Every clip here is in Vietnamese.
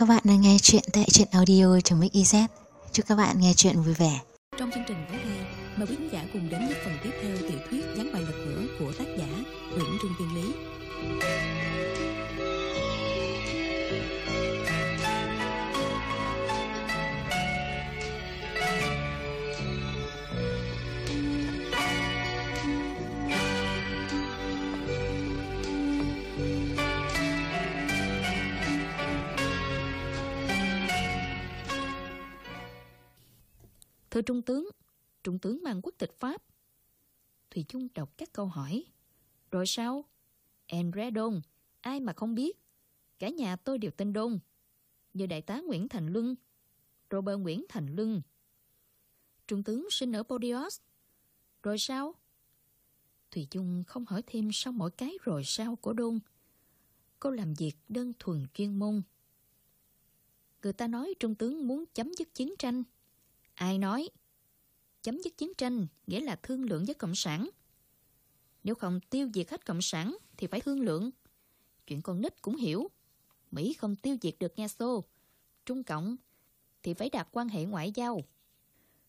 Các bạn đang nghe chuyện tại truyện audio.mix.iz. Chúc các bạn nghe chuyện vui vẻ. Trong chương trình tới đây, e, mời quý khán giả cùng đến với phần tiếp theo tiểu thuyết Gián bài lật ngửa của tác giả Nguyễn Trung Viên Lý. Thưa Trung tướng, Trung tướng mang quốc tịch Pháp. Thùy Chung đọc các câu hỏi. Rồi sao? Andre Đôn, ai mà không biết. Cả nhà tôi đều tên Đôn. Như đại tá Nguyễn Thành Luân, Robert Nguyễn Thành Luân. Trung tướng sinh ở Podios. Rồi sao? Thùy Chung không hỏi thêm sau mỗi cái rồi sao của Đôn. Cô làm việc đơn thuần chuyên môn. Người ta nói Trung tướng muốn chấm dứt chiến tranh. Ai nói? Chấm dứt chiến tranh nghĩa là thương lượng với Cộng sản. Nếu không tiêu diệt hết Cộng sản thì phải thương lượng. Chuyện con nít cũng hiểu. Mỹ không tiêu diệt được Nga Xô. Trung Cộng thì phải đạt quan hệ ngoại giao.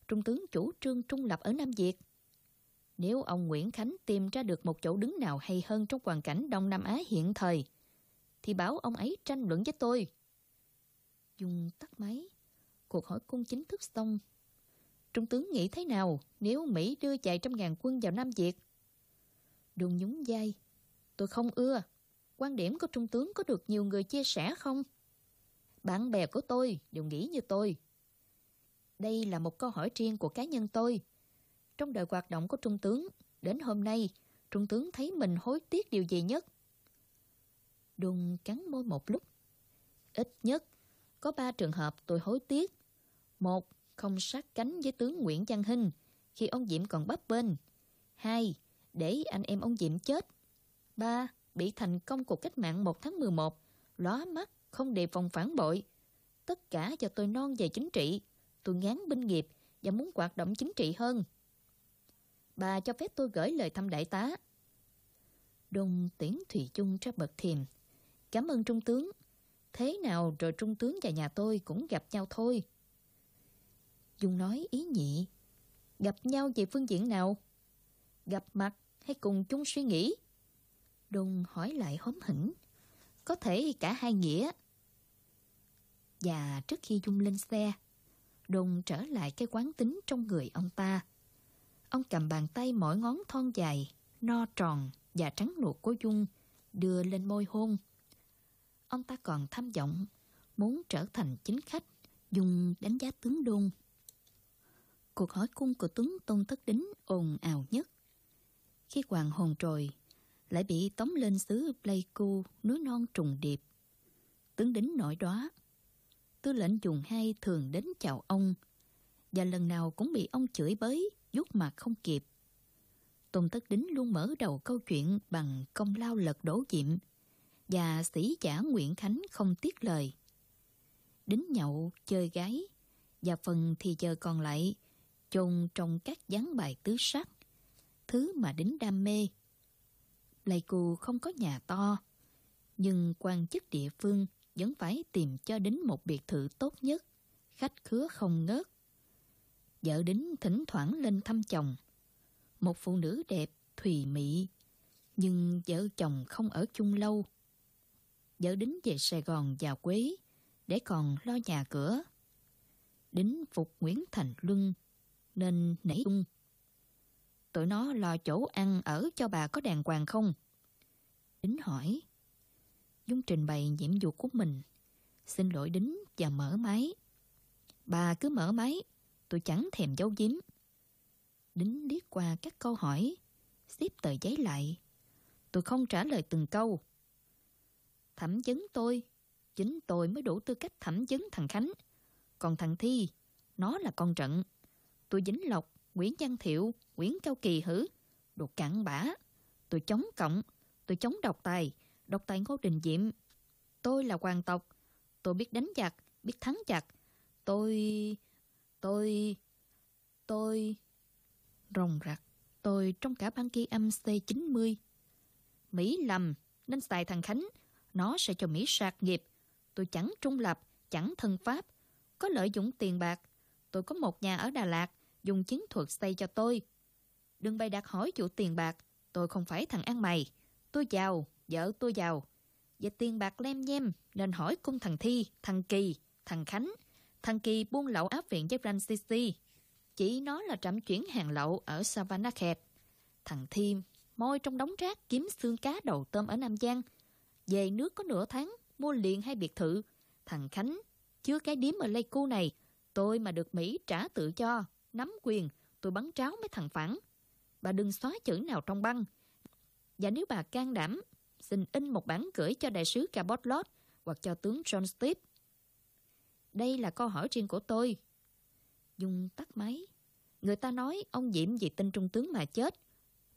Trung tướng chủ trương trung lập ở Nam Việt. Nếu ông Nguyễn Khánh tìm ra được một chỗ đứng nào hay hơn trong hoàn cảnh Đông Nam Á hiện thời, thì bảo ông ấy tranh luận với tôi. Dung tắt máy. Cuộc hỏi cung chính thức xong Trung tướng nghĩ thế nào nếu Mỹ đưa chạy trăm ngàn quân vào Nam Việt? Đừng nhún vai. Tôi không ưa. Quan điểm của Trung tướng có được nhiều người chia sẻ không? Bạn bè của tôi đều nghĩ như tôi. Đây là một câu hỏi riêng của cá nhân tôi. Trong đời hoạt động của Trung tướng, đến hôm nay, Trung tướng thấy mình hối tiếc điều gì nhất? Đùng cắn môi một lúc. Ít nhất, có ba trường hợp tôi hối tiếc. Một, không sát cánh với tướng Nguyễn Văn Hinh khi ông Diệm còn bấp bên. Hai, để anh em ông Diệm chết. Ba, bị thành công cuộc cách mạng 1 tháng 11, lóa mắt, không đề phòng phản bội. Tất cả cho tôi non về chính trị. Tôi ngán binh nghiệp và muốn hoạt động chính trị hơn. Bà cho phép tôi gửi lời thăm đại tá. Đông tiễn Thủy Chung ra bậc thềm. Cảm ơn Trung tướng. Thế nào rồi Trung tướng và nhà tôi cũng gặp nhau thôi. Dung nói ý nhị. Gặp nhau về phương diện nào? Gặp mặt hay cùng chung suy nghĩ? Đùng hỏi lại hóm hỉnh. Có thể cả hai nghĩa. Và trước khi Dung lên xe, Đùng trở lại cái quán tính trong người ông ta. Ông cầm bàn tay mỗi ngón thon dài, no tròn và trắng nuột của Dung, đưa lên môi hôn. Ông ta còn tham vọng, muốn trở thành chính khách, Dung đánh giá tướng Đôn. Cuộc hỏi cung của tướng Tôn Thất Đính ồn ào nhất. Khi hoàng hồn trồi, lại bị tống lên xứ Pleiku, núi non trùng điệp. Tướng Đính nổi đó. Tư lệnh dùng hai thường đến chào ông, và lần nào cũng bị ông chửi bới, vuốt mặt không kịp. Tôn Thất Đính luôn mở đầu câu chuyện bằng công lao lật đổ diệm, và sĩ giả Nguyễn Khánh không tiếc lời. Đính nhậu, chơi gái, và phần thì giờ còn lại chôn trong các dáng bài tứ sắc, thứ mà đính đam mê. Pleiku không có nhà to, nhưng quan chức địa phương vẫn phải tìm cho đính một biệt thự tốt nhất, khách khứa không ngớt. Vợ đính thỉnh thoảng lên thăm chồng. Một phụ nữ đẹp, thùy mị, nhưng vợ chồng không ở chung lâu. Vợ đính về Sài Gòn vào Quế, để còn lo nhà cửa. Đính phục Nguyễn Thành Luân nên nảy tung. Tụi nó lo chỗ ăn ở cho bà có đàng hoàng không? Đính hỏi. Dung trình bày nhiệm vụ của mình. Xin lỗi Đính và mở máy. Bà cứ mở máy, tôi chẳng thèm giấu giếm. Đính liếc qua các câu hỏi, xếp tờ giấy lại. Tôi không trả lời từng câu. Thẩm vấn tôi, chính tôi mới đủ tư cách thẩm vấn thằng Khánh. Còn thằng Thi, nó là con trận. Tôi Dính Lộc, Nguyễn Văn Thiệu, Nguyễn Cao Kỳ hử. Đồ cặn bã. Tôi chống cộng. Tôi chống độc tài. Độc tài Ngô Đình Diệm. Tôi là hoàng tộc. Tôi biết đánh giặc, biết thắng giặc. Tôi... Tôi... Tôi... Rồng rạc, Tôi trong cả ban ghi âm C90. Mỹ lầm, nên xài thằng Khánh. Nó sẽ cho Mỹ sạc nghiệp. Tôi chẳng trung lập, chẳng thân pháp, có lợi dụng tiền bạc. Tôi có một nhà ở Đà Lạt, dùng chiến thuật xây cho tôi. Đừng bày đặt hỏi chủ tiền bạc, tôi không phải thằng ăn mày. Tôi giàu, vợ tôi giàu. Về tiền bạc lem nhem, nên hỏi cung thằng Thi, thằng Kỳ, thằng Khánh. Thằng Kỳ buôn lậu áp viện với Francis. Chỉ nó là trạm chuyển hàng lậu ở Savannah Head. Thằng Thi môi trong đống rác kiếm xương cá đầu tôm ở Nam Giang. Về nước có nửa tháng, mua liền hai biệt thự. Thằng Khánh chưa cái điếm ở Lây này. Tôi mà được Mỹ trả tự cho, nắm quyền, tôi bắn tráo mấy thằng phản. Bà đừng xóa chữ nào trong băng. Và nếu bà can đảm, xin in một bản gửi cho đại sứ Cabot hoặc cho tướng John Steep. Đây là câu hỏi riêng của tôi. Dung tắt máy. Người ta nói ông Diệm vì tin trung tướng mà chết.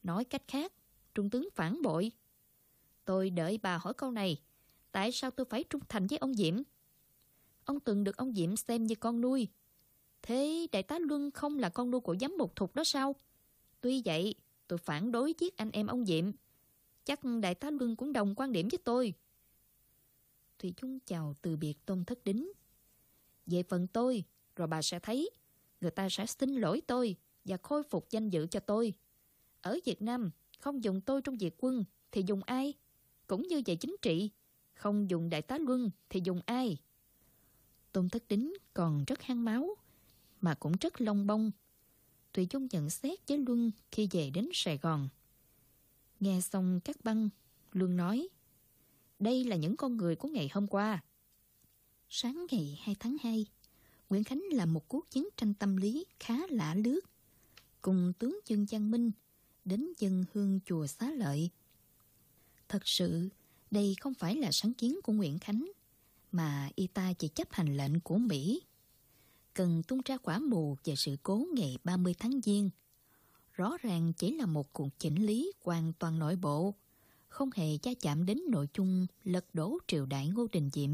Nói cách khác, trung tướng phản bội. Tôi đợi bà hỏi câu này. Tại sao tôi phải trung thành với ông Diệm? Ông từng được ông Diệm xem như con nuôi. Thế đại tá Luân không là con nuôi của giám mục thục đó sao? Tuy vậy, tôi phản đối giết anh em ông Diệm. Chắc đại tá Luân cũng đồng quan điểm với tôi. Thủy Chung chào từ biệt Tôn Thất Đính. Về phần tôi, rồi bà sẽ thấy, người ta sẽ xin lỗi tôi và khôi phục danh dự cho tôi. Ở Việt Nam, không dùng tôi trong việc quân thì dùng ai? Cũng như về chính trị, không dùng đại tá Luân thì dùng ai? Tôn Thất Đính còn rất hăng máu, mà cũng rất long bông. Tùy Dung nhận xét với Luân khi về đến Sài Gòn. Nghe xong các băng, Luân nói, đây là những con người của ngày hôm qua. Sáng ngày 2 tháng 2, Nguyễn Khánh làm một cuộc chiến tranh tâm lý khá lạ lướt. Cùng tướng Dương Giang Minh đến dân hương chùa Xá Lợi. Thật sự, đây không phải là sáng kiến của Nguyễn Khánh, mà y ta chỉ chấp hành lệnh của Mỹ. Cần tung ra quả mù về sự cố ngày 30 tháng Giêng. Rõ ràng chỉ là một cuộc chỉnh lý hoàn toàn nội bộ, không hề gia chạm đến nội chung lật đổ triều đại Ngô Đình Diệm,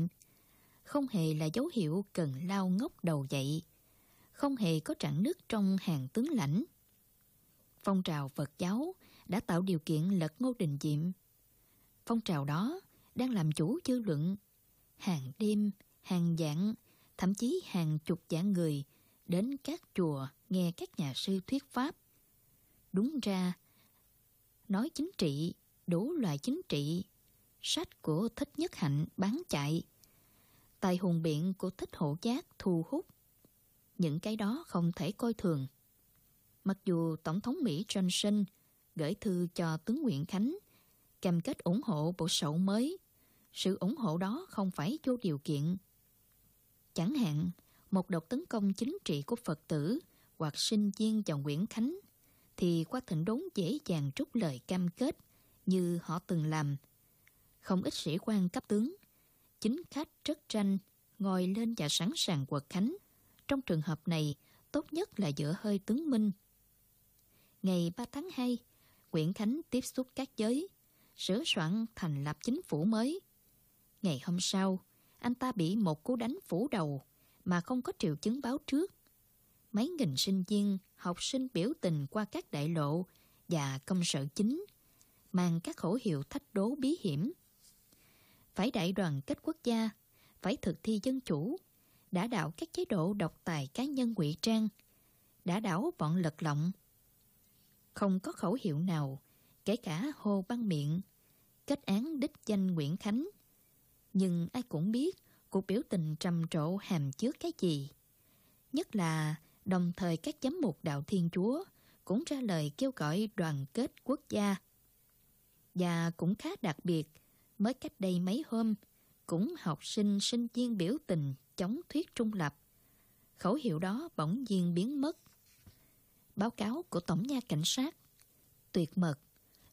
không hề là dấu hiệu cần lao ngốc đầu dậy, không hề có trạng nước trong hàng tướng lãnh. Phong trào Phật giáo đã tạo điều kiện lật Ngô Đình Diệm. Phong trào đó đang làm chủ dư luận. Hàng đêm, hàng dạng, thậm chí hàng chục dạng người đến các chùa nghe các nhà sư thuyết pháp. Đúng ra, nói chính trị, đủ loại chính trị, sách của Thích Nhất Hạnh bán chạy, tài hùng biện của Thích Hộ Giác thu hút. Những cái đó không thể coi thường. Mặc dù Tổng thống Mỹ Johnson gửi thư cho tướng Nguyễn Khánh cam kết ủng hộ bộ sậu mới, sự ủng hộ đó không phải vô điều kiện. Chẳng hạn, một đợt tấn công chính trị của Phật tử hoặc sinh viên vào Nguyễn Khánh thì qua thịnh đốn dễ dàng trút lời cam kết như họ từng làm. Không ít sĩ quan cấp tướng, chính khách rất tranh, ngồi lên và sẵn sàng quật khánh. Trong trường hợp này, tốt nhất là giữa hơi tướng Minh Ngày 3 tháng 2, Nguyễn Khánh tiếp xúc các giới, sửa soạn thành lập chính phủ mới. Ngày hôm sau, anh ta bị một cú đánh phủ đầu mà không có triệu chứng báo trước. Mấy nghìn sinh viên, học sinh biểu tình qua các đại lộ và công sở chính, mang các khẩu hiệu thách đố bí hiểm. Phải đại đoàn kết quốc gia, phải thực thi dân chủ, đã đảo các chế độ độc tài cá nhân ngụy trang, đã đảo bọn lật lọng, không có khẩu hiệu nào, kể cả hô băng miệng, kết án đích danh Nguyễn Khánh. Nhưng ai cũng biết cuộc biểu tình trầm trộ hàm chứa cái gì. Nhất là đồng thời các giám mục đạo Thiên Chúa cũng ra lời kêu gọi đoàn kết quốc gia. Và cũng khá đặc biệt, mới cách đây mấy hôm, cũng học sinh sinh viên biểu tình chống thuyết trung lập. Khẩu hiệu đó bỗng nhiên biến mất báo cáo của Tổng nha Cảnh sát. Tuyệt mật,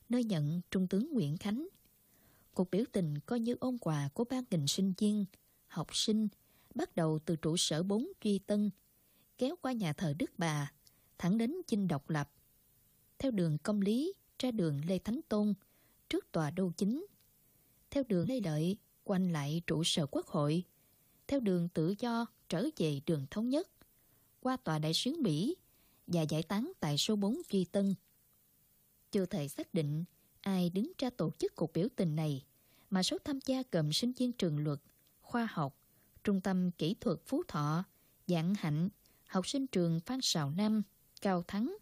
nơi nhận Trung tướng Nguyễn Khánh. Cuộc biểu tình coi như ôn quà của ba nghìn sinh viên, học sinh, bắt đầu từ trụ sở 4 Duy Tân, kéo qua nhà thờ Đức Bà, thẳng đến Chinh Độc Lập. Theo đường Công Lý, ra đường Lê Thánh Tôn, trước tòa đô chính. Theo đường Lê Lợi, quanh lại trụ sở quốc hội. Theo đường tự do, trở về đường Thống Nhất. Qua tòa đại sứ Mỹ, và giải tán tại số 4 Duy Tân. Chưa thể xác định ai đứng ra tổ chức cuộc biểu tình này, mà số tham gia gồm sinh viên trường luật, khoa học, Trung tâm Kỹ thuật Phú Thọ, Dạng Hạnh, học sinh trường Phan Sào Nam, Cao Thắng,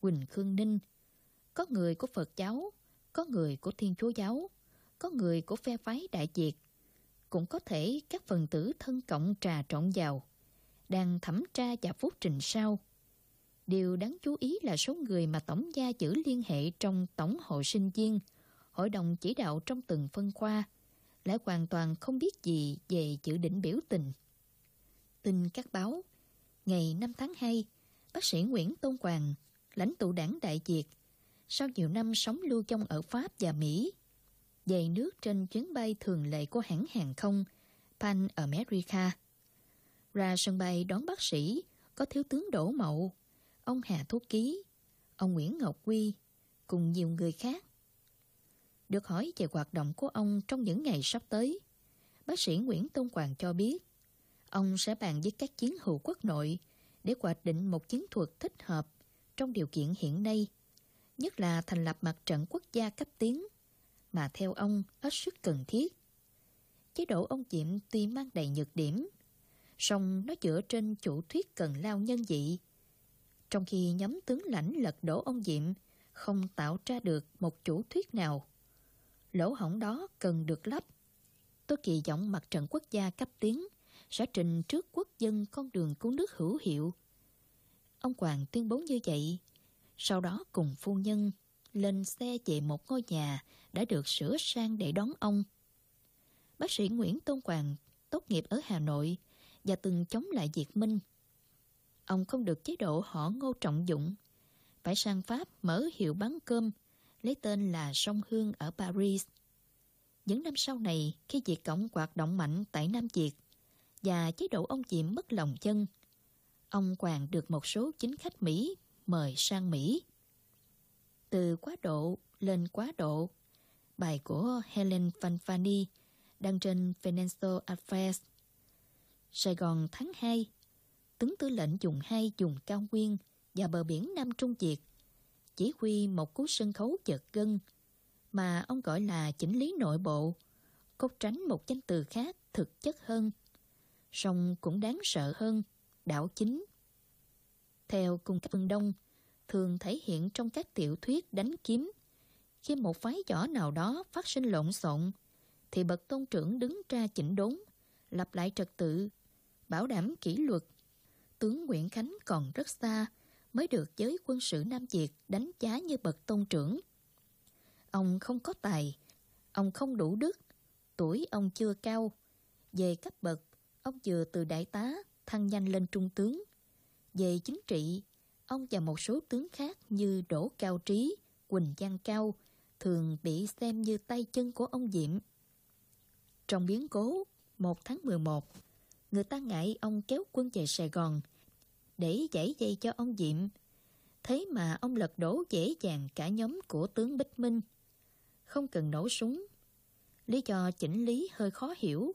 Quỳnh Khương Ninh. Có người của Phật giáo, có người của Thiên Chúa giáo, có người của phe phái Đại Việt. Cũng có thể các phần tử thân cộng trà trộn vào, đang thẩm tra và phúc trình sau. Điều đáng chú ý là số người mà Tổng gia giữ liên hệ trong Tổng hội sinh viên, hội đồng chỉ đạo trong từng phân khoa, lại hoàn toàn không biết gì về chữ đỉnh biểu tình. Tin các báo, ngày 5 tháng 2, bác sĩ Nguyễn Tôn Quàng, lãnh tụ đảng Đại Việt, sau nhiều năm sống lưu trong ở Pháp và Mỹ, về nước trên chuyến bay thường lệ của hãng hàng không Pan America. Ra sân bay đón bác sĩ có thiếu tướng Đỗ Mậu, ông Hà Thúc Ký, ông Nguyễn Ngọc Quy, cùng nhiều người khác. Được hỏi về hoạt động của ông trong những ngày sắp tới, bác sĩ Nguyễn Tôn Quang cho biết ông sẽ bàn với các chiến hữu quốc nội để hoạch định một chiến thuật thích hợp trong điều kiện hiện nay, nhất là thành lập mặt trận quốc gia cấp tiến, mà theo ông hết sức cần thiết. Chế độ ông Diệm tuy mang đầy nhược điểm, song nó dựa trên chủ thuyết cần lao nhân dị. Trong khi nhóm tướng lãnh lật đổ ông Diệm không tạo ra được một chủ thuyết nào lỗ hổng đó cần được lấp. Tôi kỳ vọng mặt trận quốc gia cấp tiến sẽ trình trước quốc dân con đường cứu nước hữu hiệu. Ông Hoàng tuyên bố như vậy, sau đó cùng phu nhân lên xe về một ngôi nhà đã được sửa sang để đón ông. Bác sĩ Nguyễn Tôn Hoàng tốt nghiệp ở Hà Nội và từng chống lại Việt Minh. Ông không được chế độ họ ngô trọng dụng, phải sang Pháp mở hiệu bán cơm lấy tên là Sông Hương ở Paris. Những năm sau này, khi Việt Cộng hoạt động mạnh tại Nam Việt và chế độ ông Diệm mất lòng chân, ông Quàng được một số chính khách Mỹ mời sang Mỹ. Từ quá độ lên quá độ, bài của Helen Fanfani đăng trên Financial Affairs. Sài Gòn tháng 2, tướng tư lệnh dùng hai dùng cao nguyên và bờ biển Nam Trung Việt chỉ huy một cú sân khấu chợt gân mà ông gọi là chỉnh lý nội bộ, cốt tránh một danh từ khác thực chất hơn, song cũng đáng sợ hơn, đảo chính. Theo cung cấp phương Đông, thường thể hiện trong các tiểu thuyết đánh kiếm, khi một phái võ nào đó phát sinh lộn xộn, thì bậc tôn trưởng đứng ra chỉnh đốn, lập lại trật tự, bảo đảm kỷ luật. Tướng Nguyễn Khánh còn rất xa, mới được giới quân sự Nam Việt đánh giá như bậc tôn trưởng. Ông không có tài, ông không đủ đức, tuổi ông chưa cao. Về cấp bậc, ông vừa từ đại tá thăng nhanh lên trung tướng. Về chính trị, ông và một số tướng khác như Đỗ Cao Trí, Quỳnh Giang Cao thường bị xem như tay chân của ông Diệm. Trong biến cố 1 tháng 11, người ta ngại ông kéo quân về Sài Gòn để giải dây cho ông Diệm. Thế mà ông lật đổ dễ dàng cả nhóm của tướng Bích Minh. Không cần nổ súng. Lý do chỉnh lý hơi khó hiểu.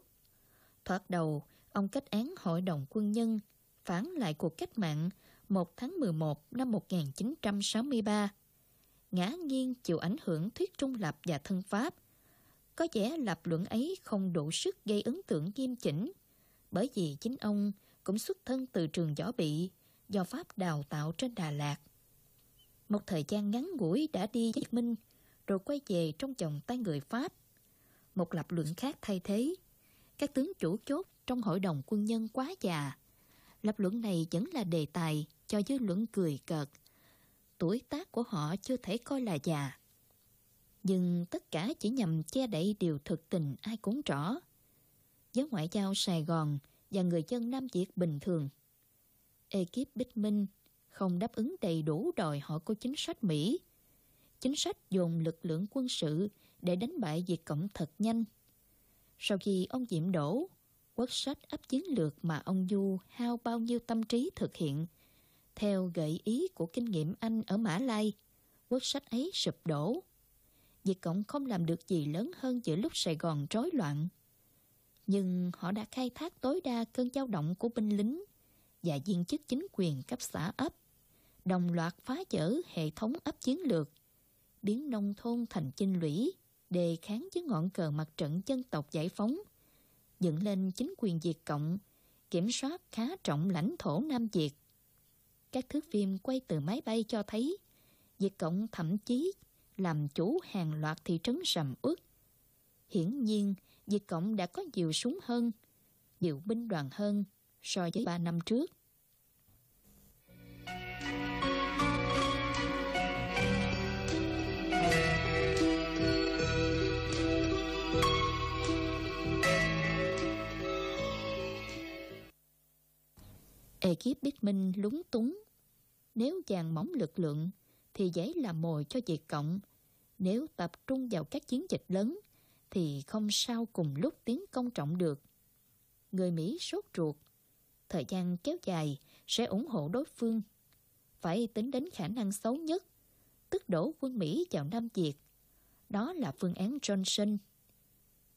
Thoạt đầu, ông kết án hội đồng quân nhân phản lại cuộc cách mạng 1 tháng 11 năm 1963. Ngã nghiêng chịu ảnh hưởng thuyết trung lập và thân pháp. Có vẻ lập luận ấy không đủ sức gây ấn tượng nghiêm chỉnh, bởi vì chính ông cũng xuất thân từ trường võ bị, do Pháp đào tạo trên Đà Lạt. Một thời gian ngắn ngủi đã đi Việt Minh, rồi quay về trong vòng tay người Pháp. Một lập luận khác thay thế. Các tướng chủ chốt trong hội đồng quân nhân quá già. Lập luận này vẫn là đề tài cho dư luận cười cợt. Tuổi tác của họ chưa thể coi là già. Nhưng tất cả chỉ nhằm che đậy điều thực tình ai cũng rõ. Giới ngoại giao Sài Gòn và người dân Nam Việt bình thường. Ekip Bích Minh không đáp ứng đầy đủ đòi hỏi của chính sách Mỹ. Chính sách dồn lực lượng quân sự để đánh bại Việt Cộng thật nhanh. Sau khi ông Diệm đổ, quốc sách áp chiến lược mà ông Du hao bao nhiêu tâm trí thực hiện. Theo gợi ý của kinh nghiệm Anh ở Mã Lai, quốc sách ấy sụp đổ. Việt Cộng không làm được gì lớn hơn giữa lúc Sài Gòn rối loạn nhưng họ đã khai thác tối đa cơn dao động của binh lính và viên chức chính quyền cấp xã ấp, đồng loạt phá vỡ hệ thống ấp chiến lược, biến nông thôn thành chinh lũy, đề kháng với ngọn cờ mặt trận dân tộc giải phóng, dựng lên chính quyền Việt Cộng, kiểm soát khá trọng lãnh thổ Nam Việt. Các thước phim quay từ máy bay cho thấy Việt Cộng thậm chí làm chủ hàng loạt thị trấn sầm uất. Hiển nhiên, Việt Cộng đã có nhiều súng hơn, nhiều binh đoàn hơn so với 3 năm trước. Ekip Bích Minh lúng túng. Nếu dàn mỏng lực lượng, thì dễ làm mồi cho Việt Cộng. Nếu tập trung vào các chiến dịch lớn, thì không sao cùng lúc tiến công trọng được. Người Mỹ sốt ruột. Thời gian kéo dài sẽ ủng hộ đối phương. Phải tính đến khả năng xấu nhất, tức đổ quân Mỹ vào Nam Việt. Đó là phương án Johnson.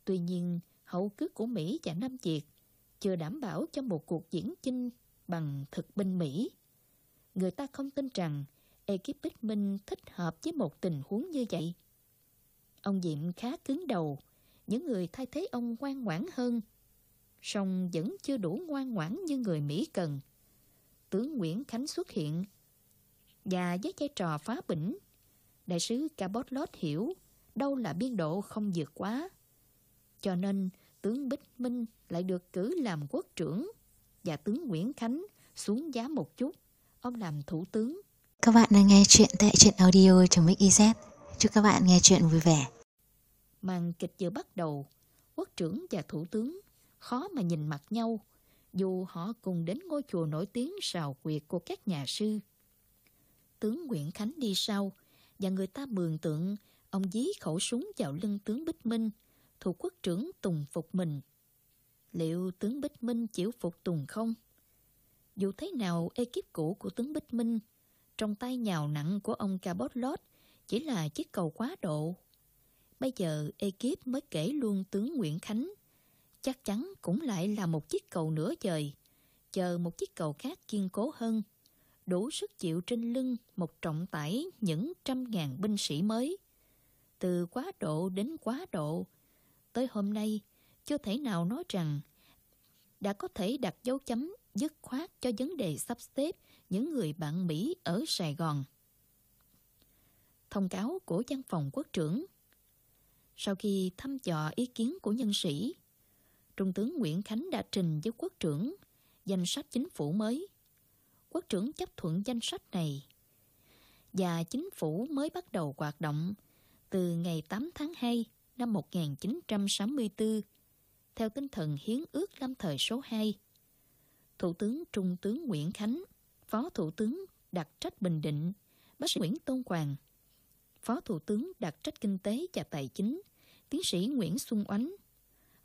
Tuy nhiên, hậu cước của Mỹ và Nam Việt chưa đảm bảo cho một cuộc diễn chinh bằng thực binh Mỹ. Người ta không tin rằng ekip Bích Minh thích hợp với một tình huống như vậy. Ông Diệm khá cứng đầu, những người thay thế ông ngoan ngoãn hơn. song vẫn chưa đủ ngoan ngoãn như người Mỹ cần. Tướng Nguyễn Khánh xuất hiện và với vai trò phá bỉnh. Đại sứ Cabotlot hiểu đâu là biên độ không vượt quá. Cho nên tướng Bích Minh lại được cử làm quốc trưởng và tướng Nguyễn Khánh xuống giá một chút. Ông làm thủ tướng. Các bạn đang nghe chuyện tại truyện audio.mix.iz. Chúc các bạn nghe chuyện vui vẻ. Màn kịch vừa bắt đầu, quốc trưởng và thủ tướng khó mà nhìn mặt nhau, dù họ cùng đến ngôi chùa nổi tiếng sào quyệt của các nhà sư. Tướng Nguyễn Khánh đi sau, và người ta mường tượng ông dí khẩu súng vào lưng tướng Bích Minh, thuộc quốc trưởng tùng phục mình. Liệu tướng Bích Minh chịu phục tùng không? Dù thế nào, ekip cũ của tướng Bích Minh trong tay nhào nặng của ông Cabot Lott chỉ là chiếc cầu quá độ. Bây giờ ekip mới kể luôn tướng Nguyễn Khánh. Chắc chắn cũng lại là một chiếc cầu nửa trời, chờ một chiếc cầu khác kiên cố hơn, đủ sức chịu trên lưng một trọng tải những trăm ngàn binh sĩ mới. Từ quá độ đến quá độ, tới hôm nay chưa thể nào nói rằng đã có thể đặt dấu chấm dứt khoát cho vấn đề sắp xếp những người bạn Mỹ ở Sài Gòn. Thông cáo của văn phòng quốc trưởng Sau khi thăm dò ý kiến của nhân sĩ, Trung tướng Nguyễn Khánh đã trình với quốc trưởng danh sách chính phủ mới. Quốc trưởng chấp thuận danh sách này và chính phủ mới bắt đầu hoạt động từ ngày 8 tháng 2 năm 1964 theo tinh thần hiến ước lâm thời số 2. Thủ tướng Trung tướng Nguyễn Khánh, Phó Thủ tướng đặc trách Bình Định, bác sĩ Nguyễn Tôn Quang, Phó Thủ tướng đặc trách Kinh tế và Tài chính, tiến sĩ Nguyễn Xuân Oánh,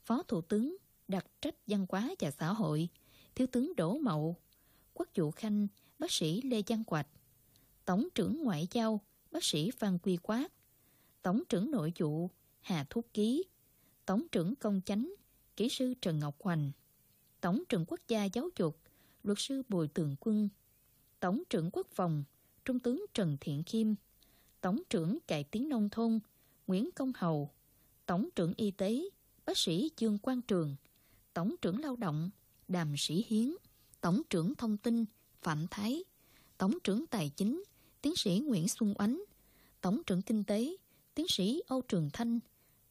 Phó Thủ tướng đặc trách Văn hóa và Xã hội, Thiếu tướng Đỗ Mậu, Quốc vụ Khanh, bác sĩ Lê Văn Quạch, Tổng trưởng Ngoại giao, bác sĩ Phan Quy Quát, Tổng trưởng Nội vụ, Hà Thúc Ký, Tổng trưởng Công chánh, kỹ sư Trần Ngọc Hoành, Tổng trưởng Quốc gia Giáo dục, luật sư Bùi Tường Quân, Tổng trưởng Quốc phòng, Trung tướng Trần Thiện Khiêm, Tổng trưởng Cải tiến Nông thôn, Nguyễn Công Hầu, Tổng trưởng Y tế, bác sĩ Dương Quang Trường, Tổng trưởng Lao động, Đàm Sĩ Hiến, Tổng trưởng Thông tin, Phạm Thái, Tổng trưởng Tài chính, Tiến sĩ Nguyễn Xuân Oánh, Tổng trưởng Kinh tế, Tiến sĩ Âu Trường Thanh,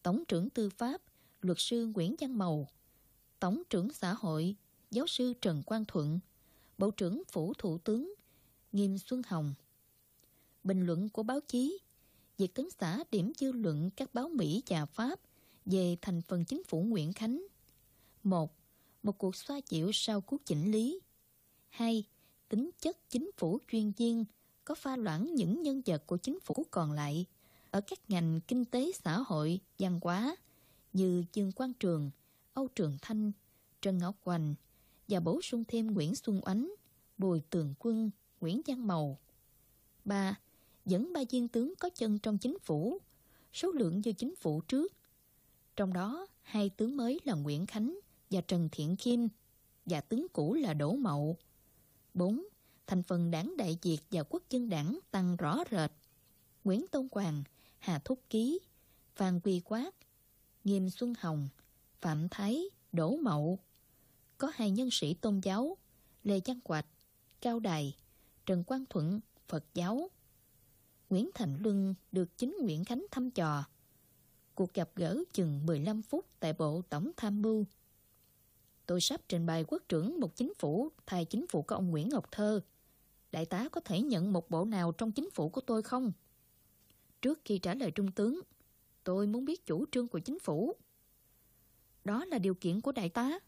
Tổng trưởng Tư pháp, luật sư Nguyễn Văn Mầu, Tổng trưởng xã hội, giáo sư Trần Quang Thuận, Bộ trưởng Phủ Thủ tướng, Nghiêm Xuân Hồng. Bình luận của báo chí, việc tấn xã điểm dư luận các báo Mỹ và Pháp về thành phần chính phủ Nguyễn Khánh. một Một cuộc xoa dịu sau cuộc chỉnh lý. 2. Tính chất chính phủ chuyên viên có pha loãng những nhân vật của chính phủ còn lại ở các ngành kinh tế xã hội, văn hóa như Dương Quang Trường, Âu Trường Thanh, Trần Ngọc Hoành và bổ sung thêm Nguyễn Xuân Oánh, Bùi Tường Quân, Nguyễn Văn Mầu. 3. Dẫn ba viên tướng có chân trong chính phủ, số lượng như chính phủ trước. Trong đó, hai tướng mới là Nguyễn Khánh và Trần Thiện Kim và tướng cũ là Đỗ Mậu. 4. Thành phần đảng Đại diệt và Quốc dân đảng tăng rõ rệt. Nguyễn Tôn Quang, Hà Thúc Ký, Phan Quy Quát, Nghiêm Xuân Hồng, Phạm Thái, Đỗ Mậu. Có hai nhân sĩ tôn giáo, Lê Văn Quạch, Cao Đài, Trần Quang Thuận, Phật giáo. Nguyễn Thành Luân được chính Nguyễn Khánh thăm trò. Cuộc gặp gỡ chừng 15 phút tại Bộ Tổng Tham mưu. Tôi sắp trình bày quốc trưởng một chính phủ thay chính phủ của ông Nguyễn Ngọc Thơ. Đại tá có thể nhận một bộ nào trong chính phủ của tôi không? Trước khi trả lời trung tướng, tôi muốn biết chủ trương của chính phủ. Đó là điều kiện của đại tá.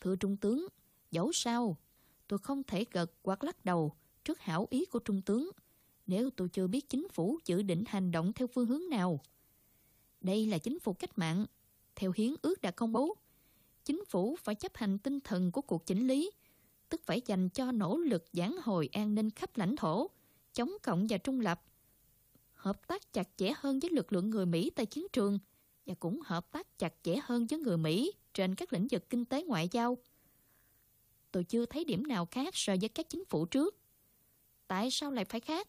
Thưa trung tướng, dẫu sao, tôi không thể gật hoặc lắc đầu trước hảo ý của trung tướng nếu tôi chưa biết chính phủ dự định hành động theo phương hướng nào. Đây là chính phủ cách mạng, theo hiến ước đã công bố. Chính phủ phải chấp hành tinh thần của cuộc chỉnh lý, tức phải dành cho nỗ lực giảng hồi an ninh khắp lãnh thổ, chống cộng và trung lập, hợp tác chặt chẽ hơn với lực lượng người Mỹ tại chiến trường và cũng hợp tác chặt chẽ hơn với người Mỹ trên các lĩnh vực kinh tế ngoại giao. Tôi chưa thấy điểm nào khác so với các chính phủ trước. Tại sao lại phải khác?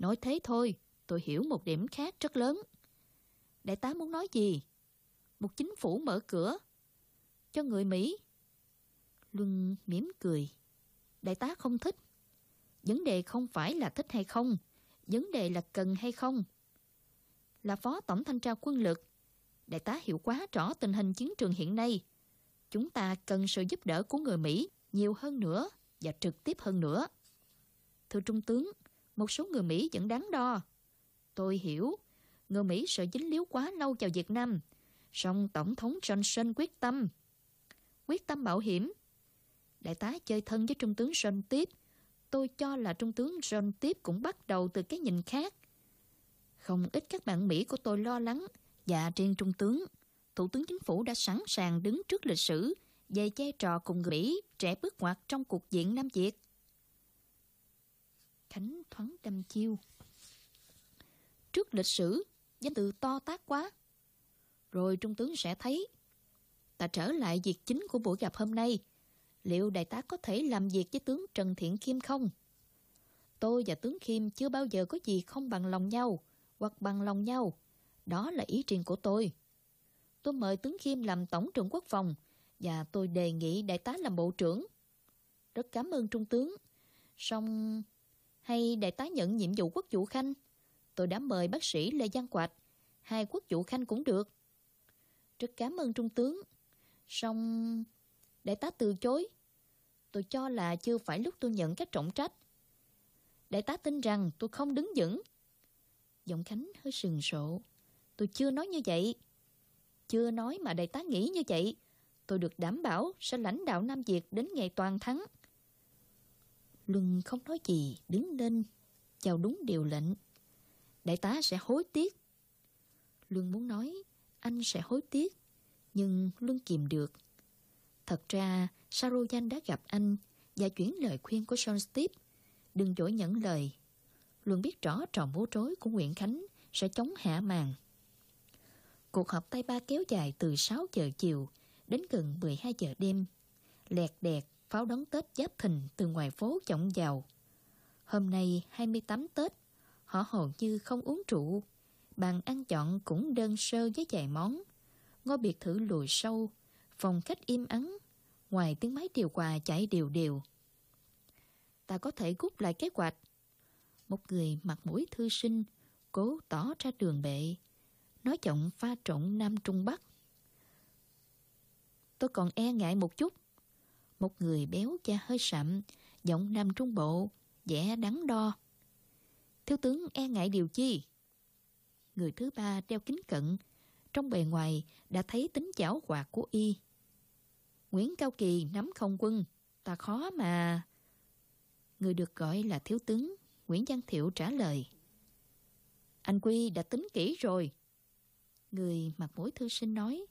Nói thế thôi, tôi hiểu một điểm khác rất lớn. Đại tá muốn nói gì? Một chính phủ mở cửa cho người Mỹ. Luân mỉm cười. Đại tá không thích. Vấn đề không phải là thích hay không, vấn đề là cần hay không. Là phó tổng thanh tra quân lực, đại tá hiểu quá rõ tình hình chiến trường hiện nay. Chúng ta cần sự giúp đỡ của người Mỹ nhiều hơn nữa và trực tiếp hơn nữa. Thưa Trung tướng, một số người Mỹ vẫn đáng đo. Tôi hiểu, người Mỹ sợ dính líu quá lâu vào Việt Nam. Song Tổng thống Johnson quyết tâm. Quyết tâm bảo hiểm. Đại tá chơi thân với Trung tướng John tiếp. Tôi cho là Trung tướng John tiếp cũng bắt đầu từ cái nhìn khác. Không ít các bạn Mỹ của tôi lo lắng. Và riêng Trung tướng, Thủ tướng Chính phủ đã sẵn sàng đứng trước lịch sử về vai trò cùng người Mỹ trẻ bước ngoặt trong cuộc diện Nam Việt. Khánh thoáng đâm chiêu. Trước lịch sử, danh từ to tác quá. Rồi Trung tướng sẽ thấy. Ta trở lại việc chính của buổi gặp hôm nay. Liệu đại tá có thể làm việc với tướng Trần Thiện Kim không? Tôi và tướng Kim chưa bao giờ có gì không bằng lòng nhau hoặc bằng lòng nhau. Đó là ý riêng của tôi. Tôi mời tướng Kim làm Tổng trưởng Quốc phòng và tôi đề nghị đại tá làm Bộ trưởng. Rất cảm ơn Trung tướng. Xong hay đại tá nhận nhiệm vụ quốc vụ khanh? Tôi đã mời bác sĩ Lê Giang Quạch, hai quốc vụ khanh cũng được. Rất cảm ơn Trung tướng. Xong, đại tá từ chối. Tôi cho là chưa phải lúc tôi nhận các trọng trách. Đại tá tin rằng tôi không đứng vững. Giọng Khánh hơi sừng sộ. Tôi chưa nói như vậy. Chưa nói mà đại tá nghĩ như vậy. Tôi được đảm bảo sẽ lãnh đạo Nam Việt đến ngày toàn thắng. Luân không nói gì, đứng lên, chào đúng điều lệnh. Đại tá sẽ hối tiếc. Luân muốn nói, anh sẽ hối tiếc, nhưng Luân kìm được. Thật ra, Sarojan đã gặp anh và chuyển lời khuyên của Sean Steve. Đừng dỗi nhẫn lời. Luân biết rõ trò bố trối của Nguyễn Khánh sẽ chống hạ màn. Cuộc họp tay ba kéo dài từ 6 giờ chiều đến gần 12 giờ đêm. Lẹt đẹt pháo đón Tết Giáp Thìn từ ngoài phố chổng vào. Hôm nay 28 Tết, họ hầu như không uống rượu. Bàn ăn chọn cũng đơn sơ với vài món. Ngôi biệt thự lùi sâu, phòng khách im ắng, ngoài tiếng máy điều hòa chạy đều đều. Ta có thể rút lại kế hoạch. Một người mặt mũi thư sinh, cố tỏ ra đường bệ, nói giọng pha trộn Nam Trung Bắc. Tôi còn e ngại một chút. Một người béo da hơi sậm, giọng Nam Trung Bộ, vẻ đắn đo. Thiếu tướng e ngại điều chi? Người thứ ba đeo kính cận, trong bề ngoài đã thấy tính chảo hoạt của y. Nguyễn Cao Kỳ nắm không quân, ta khó mà. Người được gọi là thiếu tướng, Nguyễn Văn Thiệu trả lời. Anh Quy đã tính kỹ rồi. Người mặt mũi thư sinh nói,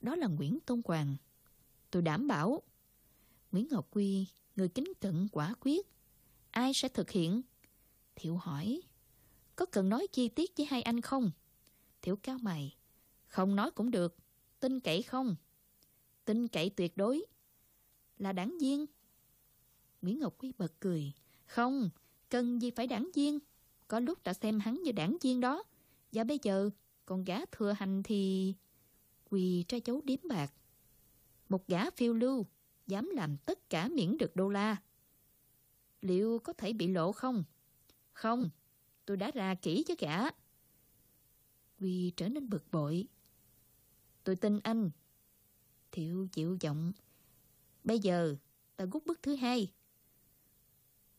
đó là Nguyễn Tôn Quàng. Tôi đảm bảo. Nguyễn Ngọc Quy, người kính cận quả quyết. Ai sẽ thực hiện? Thiệu hỏi, có cần nói chi tiết với hai anh không? Thiệu cao mày, không nói cũng được. Tin cậy không? Tin cậy tuyệt đối. Là đảng viên. Nguyễn Ngọc Quy bật cười. Không, cần gì phải đảng viên. Có lúc đã xem hắn như đảng viên đó. Và bây giờ, còn gã thừa hành thì... Quỳ ra chấu điếm bạc. Một gã phiêu lưu dám làm tất cả miễn được đô la. Liệu có thể bị lộ không? Không, tôi đã ra kỹ với cả. quy trở nên bực bội. Tôi tin anh. Thiệu chịu giọng. Bây giờ, ta rút bước thứ hai.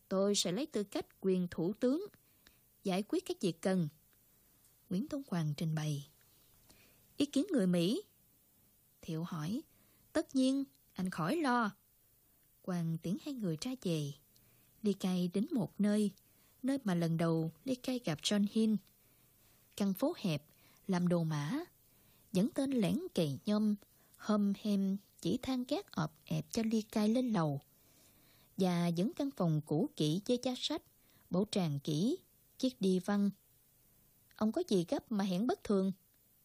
Tôi sẽ lấy tư cách quyền thủ tướng, giải quyết các việc cần. Nguyễn Tông Hoàng trình bày. Ý kiến người Mỹ. Thiệu hỏi. Tất nhiên, anh khỏi lo. quang tiếng hai người ra về. Ly Cay đến một nơi, nơi mà lần đầu Ly Cay gặp John Hill. Căn phố hẹp, làm đồ mã, dẫn tên lẻn kỳ nhôm, hâm hem chỉ than gác ọp ẹp cho Ly Cay lên lầu. Và dẫn căn phòng cũ kỹ với giá sách, bổ tràng kỹ, chiếc đi văn. Ông có gì gấp mà hẹn bất thường?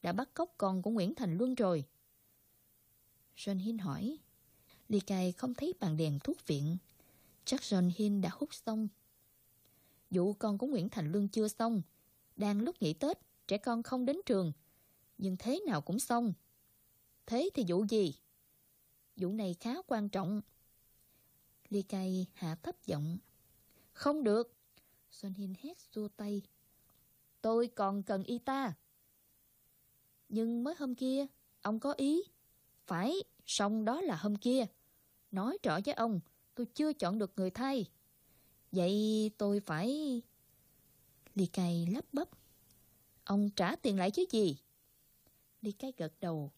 Đã bắt cóc con của Nguyễn Thành Luân rồi. John Hill hỏi. Ly Cay không thấy bàn đèn thuốc viện. Chắc John Hill đã hút xong. Vụ con của Nguyễn Thành Luân chưa xong. Đang lúc nghỉ Tết, trẻ con không đến trường. Nhưng thế nào cũng xong. Thế thì vụ gì? Vụ này khá quan trọng. Ly Cay hạ thấp giọng. Không được. John Hin hét xua tay. Tôi còn cần y ta. Nhưng mới hôm kia, ông có ý. Phải, xong đó là hôm kia. Nói rõ với ông, tôi chưa chọn được người thay. Vậy tôi phải... Ly cay lắp bắp. Ông trả tiền lại chứ gì? Ly cay gật đầu.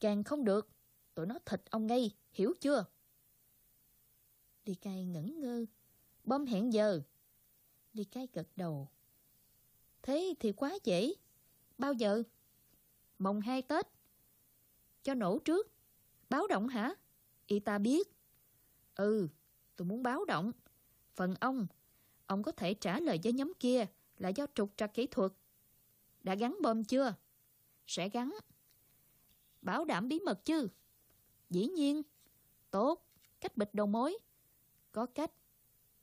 Càng không được, tụi nó thịt ông ngay, hiểu chưa? Ly cay ngẩn ngơ. Bom hẹn giờ. Ly cay gật đầu. Thế thì quá dễ. Bao giờ? Mồng hai Tết. Cho nổ trước. Báo động hả? Y ta biết. Ừ, tôi muốn báo động. Phần ông, ông có thể trả lời với nhóm kia là do trục trặc kỹ thuật. Đã gắn bom chưa? Sẽ gắn. Bảo đảm bí mật chứ? Dĩ nhiên. Tốt, cách bịch đầu mối. Có cách.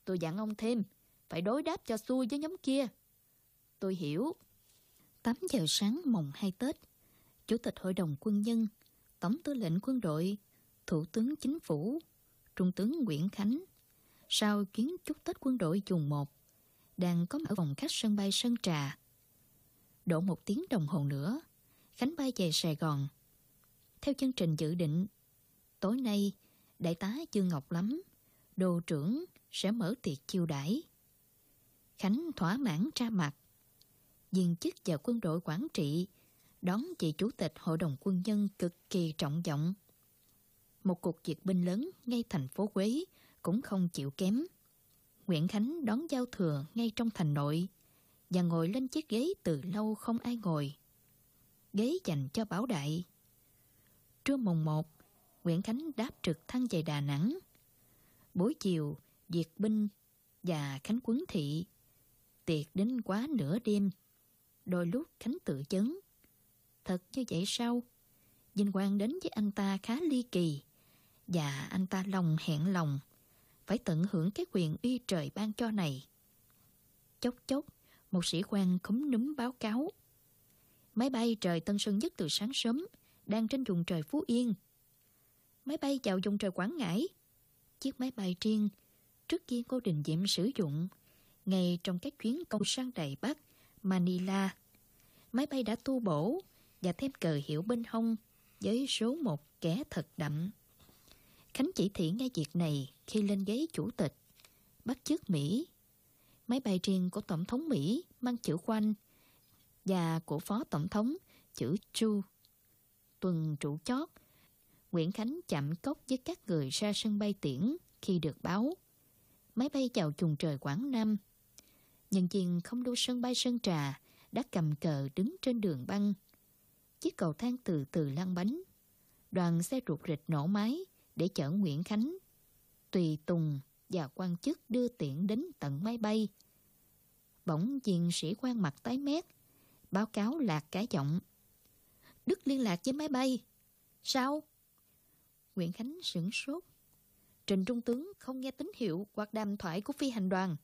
Tôi dặn ông thêm, phải đối đáp cho xui với nhóm kia. Tôi hiểu. 8 giờ sáng mùng 2 Tết, Chủ tịch Hội đồng Quân nhân, Tổng tư lệnh quân đội, Thủ tướng Chính phủ, Trung tướng Nguyễn Khánh, sau kiến chúc Tết quân đội dùng một đang có ở vòng khách sân bay Sơn Trà. Độ một tiếng đồng hồ nữa, Khánh bay về Sài Gòn. Theo chương trình dự định, tối nay, Đại tá Dương Ngọc Lắm, đô trưởng sẽ mở tiệc chiêu đãi. Khánh thỏa mãn ra mặt. Viên chức và quân đội quản trị đón chị chủ tịch hội đồng quân nhân cực kỳ trọng vọng. Một cuộc diệt binh lớn ngay thành phố Quế cũng không chịu kém. Nguyễn Khánh đón giao thừa ngay trong thành nội và ngồi lên chiếc ghế từ lâu không ai ngồi. Ghế dành cho Bảo Đại. Trưa mùng 1, Nguyễn Khánh đáp trực thăng về Đà Nẵng. Buổi chiều, Diệt binh và Khánh quấn thị. Tiệc đến quá nửa đêm. Đôi lúc Khánh tự chấn. Thật như vậy sao? Vinh Quang đến với anh ta khá ly kỳ. Và anh ta lòng hẹn lòng phải tận hưởng cái quyền uy trời ban cho này. Chốc chốc, một sĩ quan khúm núm báo cáo. Máy bay trời Tân Sơn Nhất từ sáng sớm, đang trên vùng trời Phú Yên. Máy bay vào vùng trời Quảng Ngãi. Chiếc máy bay riêng, trước kia cô Đình Diệm sử dụng, ngay trong các chuyến công sang Đài Bắc, Manila. Máy bay đã tu bổ và thêm cờ hiệu bên hông với số một kẻ thật đậm. Khánh chỉ thị ngay việc này khi lên ghế chủ tịch, bắt chước Mỹ. Máy bay riêng của Tổng thống Mỹ mang chữ quanh và của Phó Tổng thống chữ Chu. Tuần trụ chót, Nguyễn Khánh chạm cốc với các người ra sân bay tiễn khi được báo. Máy bay chào trùng trời Quảng Nam. Nhân viên không đu sân bay Sơn Trà đã cầm cờ đứng trên đường băng. Chiếc cầu thang từ từ lăn bánh. Đoàn xe ruột rịch nổ máy để chở Nguyễn Khánh. Tùy Tùng và quan chức đưa tiện đến tận máy bay. Bỗng diện sĩ quan mặt tái mét, báo cáo lạc cả giọng. Đức liên lạc với máy bay. Sao? Nguyễn Khánh sửng sốt. Trình Trung tướng không nghe tín hiệu hoặc đàm thoại của phi hành đoàn.